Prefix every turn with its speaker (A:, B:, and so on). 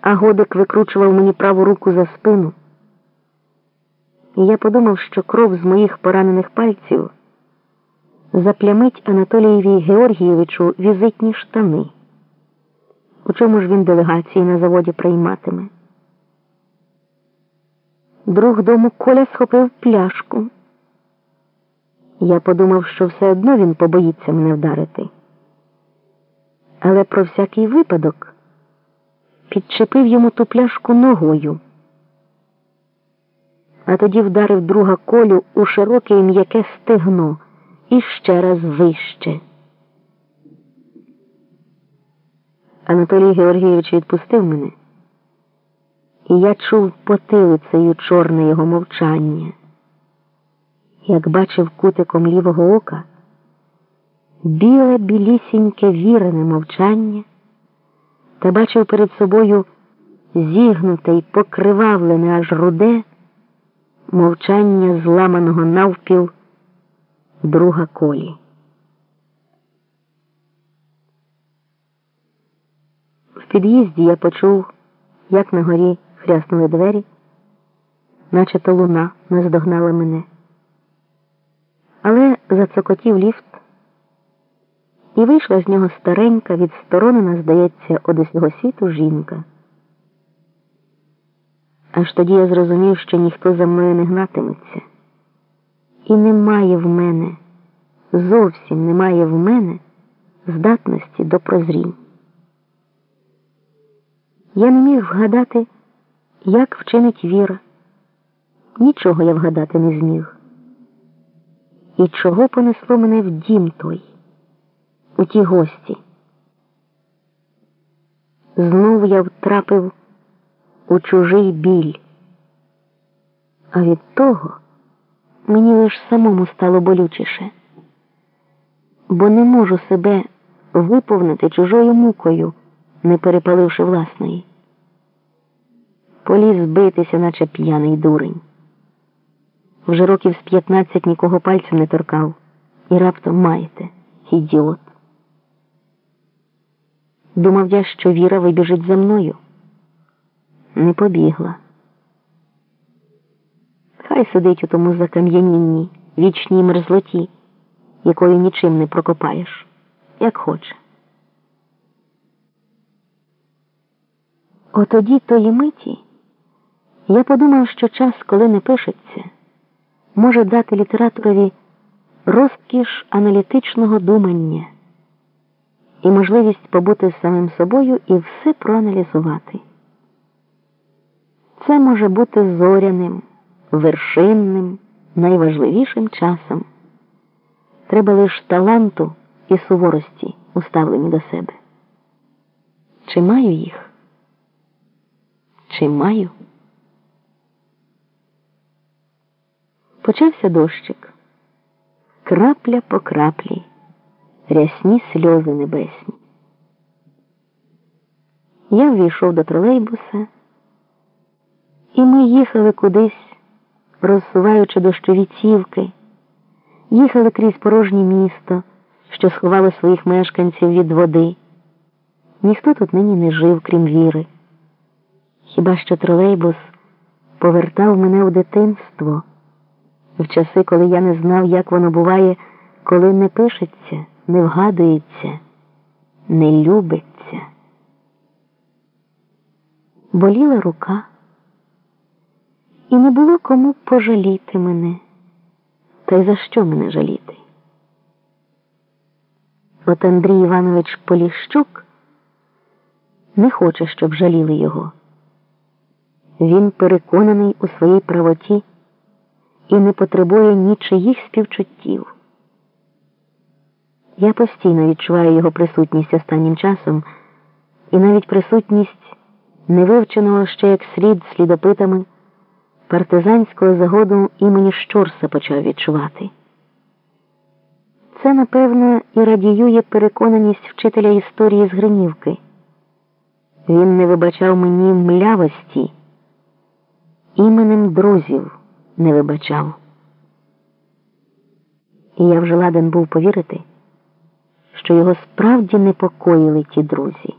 A: а годик викручував мені праву руку за спину. І я подумав, що кров з моїх поранених пальців заплямить Анатолієві Георгійовичу візитні штани. У чому ж він делегації на заводі прийматиме? Друг дому Коля схопив пляшку. Я подумав, що все одно він побоїться мене вдарити. Але про всякий випадок підчепив йому ту пляшку ногою, а тоді вдарив друга колю у широке і м'яке стегно і ще раз вище. Анатолій Георгійович відпустив мене, і я чув потилицею чорне його мовчання, як бачив кутиком лівого ока біле білісіньке вірене мовчання та бачив перед собою зігнуте й покривавлене аж руде мовчання зламаного навпіл друга колі. В під'їзді я почув, як на горі хряснули двері, наче то луна наздогнала мене. Але зацокотів ліфт, і вийшла з нього старенька, відсторонена, здається, од усього світу жінка. Аж тоді я зрозумів, що ніхто за мною не гнатиметься. І немає в мене, зовсім немає в мене здатності до прозрінь. Я не міг вгадати, як вчинить віра. Нічого я вгадати не зміг. І чого понесло мене в дім той, у ті гості. Знову я втрапив у чужий біль, а від того мені лиш самому стало болючіше, бо не можу себе виповнити чужою мукою, не перепаливши власної. Поліз битися, наче п'яний дурень. Вже років з п'ятнадцять нікого пальцем не торкав, і раптом маєте, ідіот. Думав я, що Віра вибіжить за мною. Не побігла. Хай сидить у тому закам'янінні, вічній мерзлоті, якою нічим не прокопаєш, як хоче. Отоді тої миті я подумав, що час, коли не пишеться, може дати літераторові розкіш аналітичного думання і можливість побути з самим собою і все проаналізувати. Це може бути зоряним, вершинним, найважливішим часом. Треба лише таланту і суворості, уставлені до себе. Чи маю їх? Чи маю? Почався дощик, крапля по краплі, рясні сльози небесні. Я ввійшов до тролейбуса, і ми їхали кудись, розсуваючи дощові цівки, їхали крізь порожнє місто, що сховало своїх мешканців від води. Ніхто тут нині не жив, крім віри. Хіба що тролейбус повертав мене у дитинство в часи, коли я не знав, як воно буває, коли не пишеться, не вгадується, не любиться. Боліла рука, і не було кому пожаліти мене. Та й за що мене жаліти? От Андрій Іванович Поліщук не хоче, щоб жаліли його. Він переконаний у своїй правоті і не потребує нічиїх співчуттів. Я постійно відчуваю його присутність останнім часом і навіть присутність невивченого ще як слід слідопитами партизанського загоду імені Щорса почав відчувати. Це, напевно, і радіює переконаність вчителя історії з Гринівки. Він не вибачав мені млявості, іменем друзів не вибачав. І я вже ладен був повірити, що його справді непокоїли ті друзі.